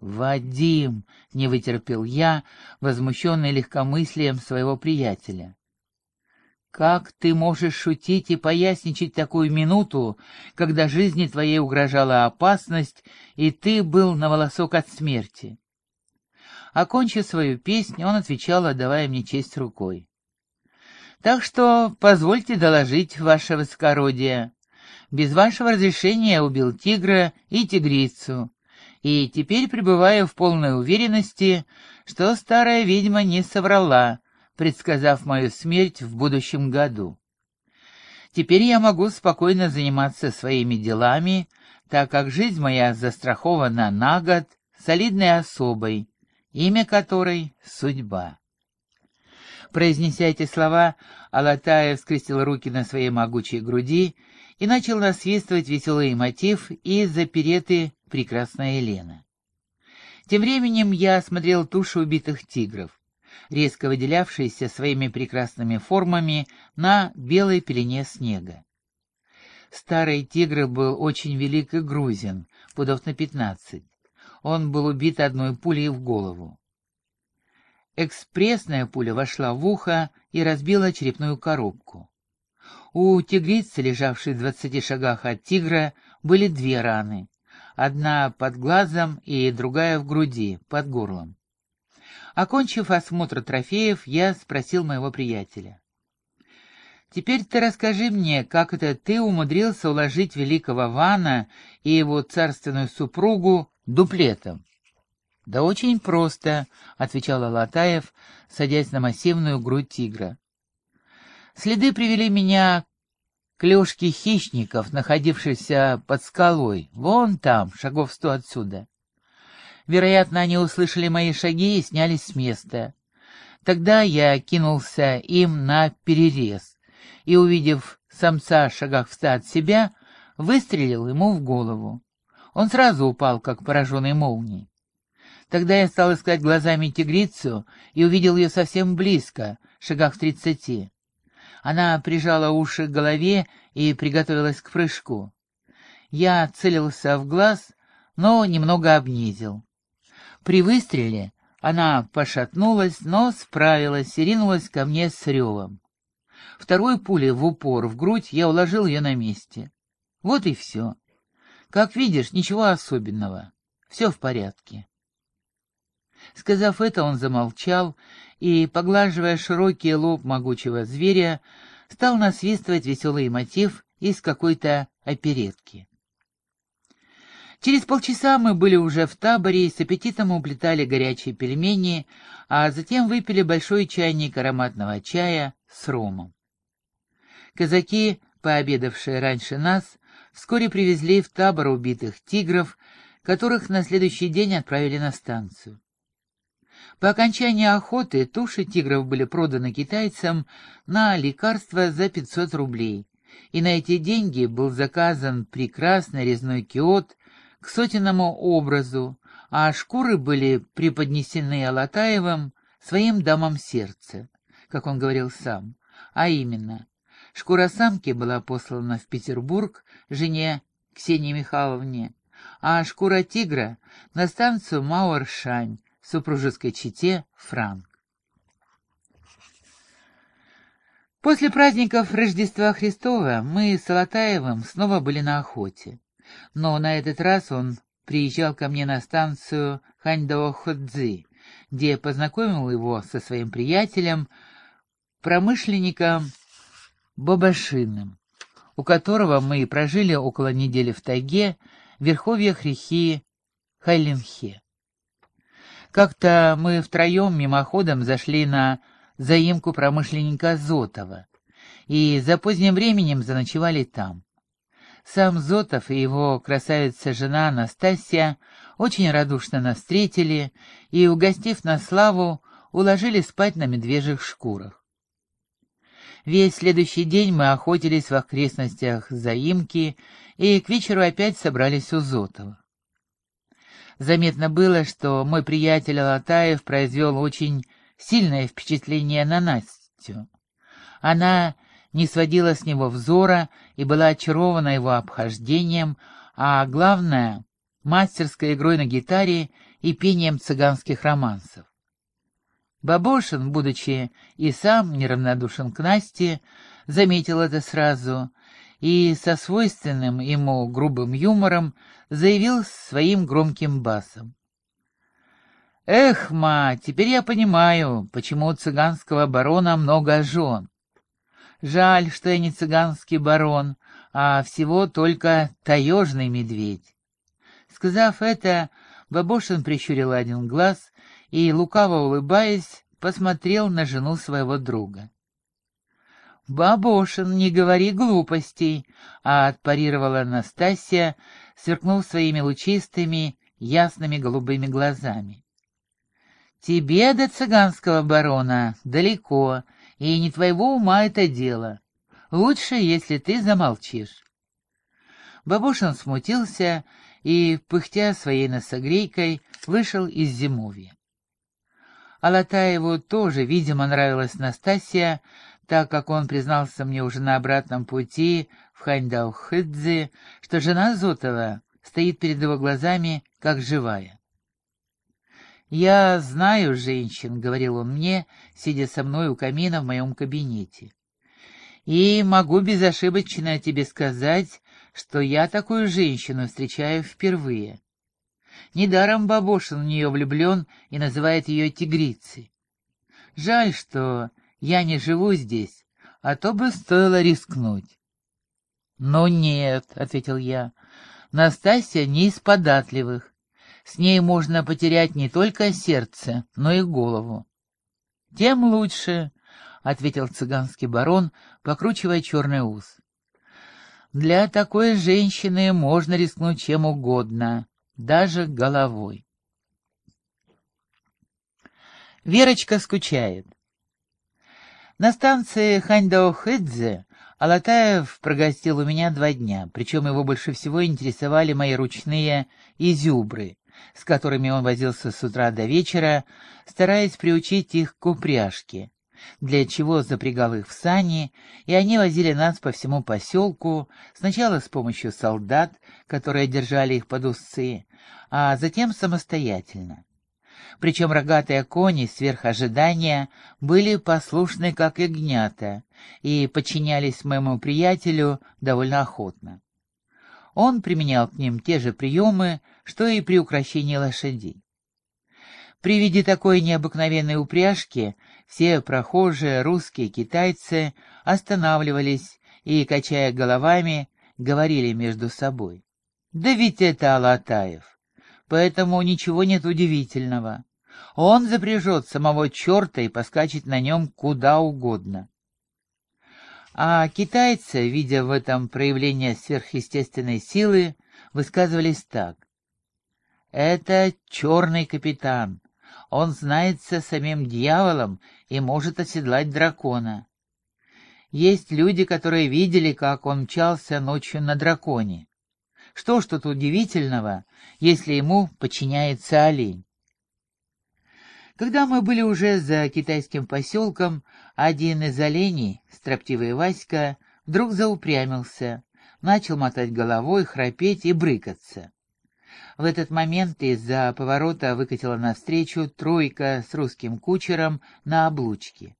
«Вадим!» — не вытерпел я, возмущенный легкомыслием своего приятеля. «Как ты можешь шутить и поясничать такую минуту, когда жизни твоей угрожала опасность, и ты был на волосок от смерти?» Окончив свою песню, он отвечал, отдавая мне честь рукой. «Так что позвольте доложить, ваше высокородие. Без вашего разрешения я убил тигра и тигрицу, и теперь пребываю в полной уверенности, что старая ведьма не соврала, предсказав мою смерть в будущем году. Теперь я могу спокойно заниматься своими делами, так как жизнь моя застрахована на год солидной особой, имя которой — судьба. Произнеся эти слова, Алатаев скрестил руки на своей могучей груди и начал насвистывать веселый мотив из опереты «Прекрасная Елена». Тем временем я осмотрел туши убитых тигров, резко выделявшиеся своими прекрасными формами на белой пелене снега. Старый тигр был очень велик и грузен, пудов на пятнадцать. Он был убит одной пулей в голову. Экспрессная пуля вошла в ухо и разбила черепную коробку. У тигрицы, лежавшей в двадцати шагах от тигра, были две раны. Одна под глазом и другая в груди, под горлом. Окончив осмотр трофеев, я спросил моего приятеля. «Теперь ты расскажи мне, как это ты умудрился уложить великого Вана и его царственную супругу дуплетом?» «Да очень просто», — отвечал Алатаев, садясь на массивную грудь тигра. Следы привели меня к лёжке хищников, находившихся под скалой, вон там, шагов сто отсюда. Вероятно, они услышали мои шаги и снялись с места. Тогда я кинулся им на перерез и, увидев самца в шагах в ста от себя, выстрелил ему в голову. Он сразу упал, как пораженный молнией. Тогда я стал искать глазами тигрицу и увидел ее совсем близко, в шагах в тридцати. Она прижала уши к голове и приготовилась к прыжку. Я целился в глаз, но немного обнизил. При выстреле она пошатнулась, но справилась и ринулась ко мне с ревом. Второй пулей в упор в грудь я уложил ее на месте. Вот и все. Как видишь, ничего особенного. Все в порядке. Сказав это, он замолчал и, поглаживая широкий лоб могучего зверя, стал насвистывать веселый мотив из какой-то оперетки. Через полчаса мы были уже в таборе и с аппетитом уплетали горячие пельмени, а затем выпили большой чайник ароматного чая с ромом. Казаки, пообедавшие раньше нас, вскоре привезли в табор убитых тигров, которых на следующий день отправили на станцию. По окончании охоты туши тигров были проданы китайцам на лекарства за 500 рублей, и на эти деньги был заказан прекрасный резной киот к сотенному образу, а шкуры были преподнесены Алатаевым своим дамам сердца, как он говорил сам, а именно, шкура самки была послана в Петербург жене Ксении Михайловне, а шкура тигра — на станцию Мауэршань, супружеской чете Франк. После праздников Рождества Христова мы с Алатаевым снова были на охоте. Но на этот раз он приезжал ко мне на станцию Ханьдао-Ходзи, где познакомил его со своим приятелем, промышленником Бабашиным, у которого мы прожили около недели в тайге в верховьях реки Хайлинхе. Как-то мы втроем мимоходом зашли на заимку промышленника Зотова и за поздним временем заночевали там. Сам Зотов и его красавица-жена Анастасия очень радушно нас встретили и, угостив на славу, уложили спать на медвежьих шкурах. Весь следующий день мы охотились в окрестностях заимки и к вечеру опять собрались у Зотова. Заметно было, что мой приятель Алатаев произвел очень сильное впечатление на Настю. Она не сводила с него взора и была очарована его обхождением, а главное, мастерской игрой на гитаре и пением цыганских романсов. Бабошин, будучи и сам неравнодушен к Насте, заметил это сразу и со свойственным ему грубым юмором заявил своим громким басом. «Эх, ма, теперь я понимаю, почему у цыганского барона много жен. Жаль, что я не цыганский барон, а всего только таежный медведь». Сказав это, Бабошин прищурил один глаз и, лукаво улыбаясь, посмотрел на жену своего друга. «Бабошин, не говори глупостей!» — а отпарировала Настасья, сверкнув своими лучистыми, ясными голубыми глазами. «Тебе до цыганского барона далеко, и не твоего ума это дело. Лучше, если ты замолчишь». Бабушин смутился и, пыхтя своей носогрейкой, вышел из зимовья. Алатаеву тоже, видимо, нравилась Настасья, так как он признался мне уже на обратном пути в Ханьдаухыдзе, что жена Зотова стоит перед его глазами, как живая. «Я знаю женщин», — говорил он мне, сидя со мной у камина в моем кабинете. «И могу безошибочно тебе сказать, что я такую женщину встречаю впервые. Недаром Бабошин в нее влюблен и называет ее тигрицей. Жаль, что я не живу здесь, а то бы стоило рискнуть. «Ну нет», — ответил я, — «Настасья не из податливых. С ней можно потерять не только сердце, но и голову». «Тем лучше», — ответил цыганский барон, покручивая черный ус. «Для такой женщины можно рискнуть чем угодно, даже головой». Верочка скучает. На станции Ханьдао-Хэдзе Алатаев прогостил у меня два дня, причем его больше всего интересовали мои ручные изюбры, с которыми он возился с утра до вечера, стараясь приучить их к упряжке, для чего запрягал их в сани, и они возили нас по всему поселку, сначала с помощью солдат, которые держали их под усы, а затем самостоятельно причем рогатые кони сверх ожидания были послушны как ягнята и подчинялись моему приятелю довольно охотно. Он применял к ним те же приемы, что и при украшении лошадей. При виде такой необыкновенной упряжки все прохожие, русские, китайцы останавливались и, качая головами, говорили между собой. «Да ведь это Алатаев!» Поэтому ничего нет удивительного. Он запряжет самого черта и поскачет на нем куда угодно. А китайцы, видя в этом проявление сверхъестественной силы, высказывались так. «Это черный капитан. Он знается самим дьяволом и может оседлать дракона. Есть люди, которые видели, как он мчался ночью на драконе. Что ж тут удивительного, если ему подчиняется олень? Когда мы были уже за китайским поселком, один из оленей, строптивый Васька, вдруг заупрямился, начал мотать головой, храпеть и брыкаться. В этот момент из-за поворота выкатила навстречу тройка с русским кучером на облучке.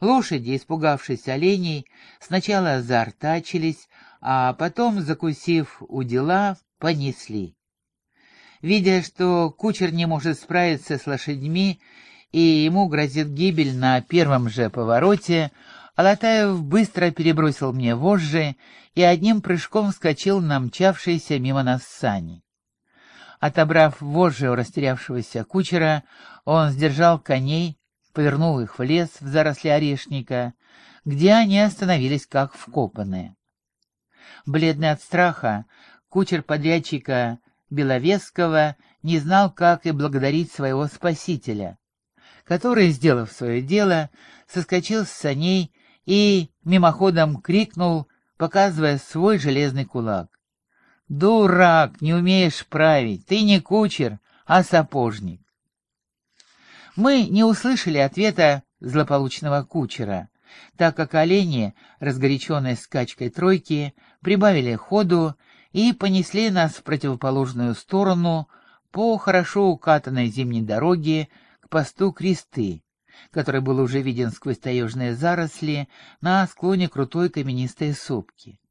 Лошади, испугавшись оленей, сначала заортачились, а потом, закусив у дела, понесли. Видя, что кучер не может справиться с лошадьми и ему грозит гибель на первом же повороте, Алатаев быстро перебросил мне вожжи и одним прыжком вскочил на мчавшиеся мимо нас сани. Отобрав вожжи у растерявшегося кучера, он сдержал коней, повернул их в лес в заросли орешника, где они остановились как вкопанные. Бледный от страха, кучер подрядчика Беловесского не знал, как и благодарить своего спасителя, который, сделав свое дело, соскочил с саней и мимоходом крикнул, показывая свой железный кулак. «Дурак, не умеешь править, ты не кучер, а сапожник». Мы не услышали ответа злополучного кучера, так как олени, разгоряченные скачкой тройки, прибавили ходу и понесли нас в противоположную сторону по хорошо укатанной зимней дороге к посту Кресты, который был уже виден сквозь таежные заросли на склоне крутой каменистой сопки.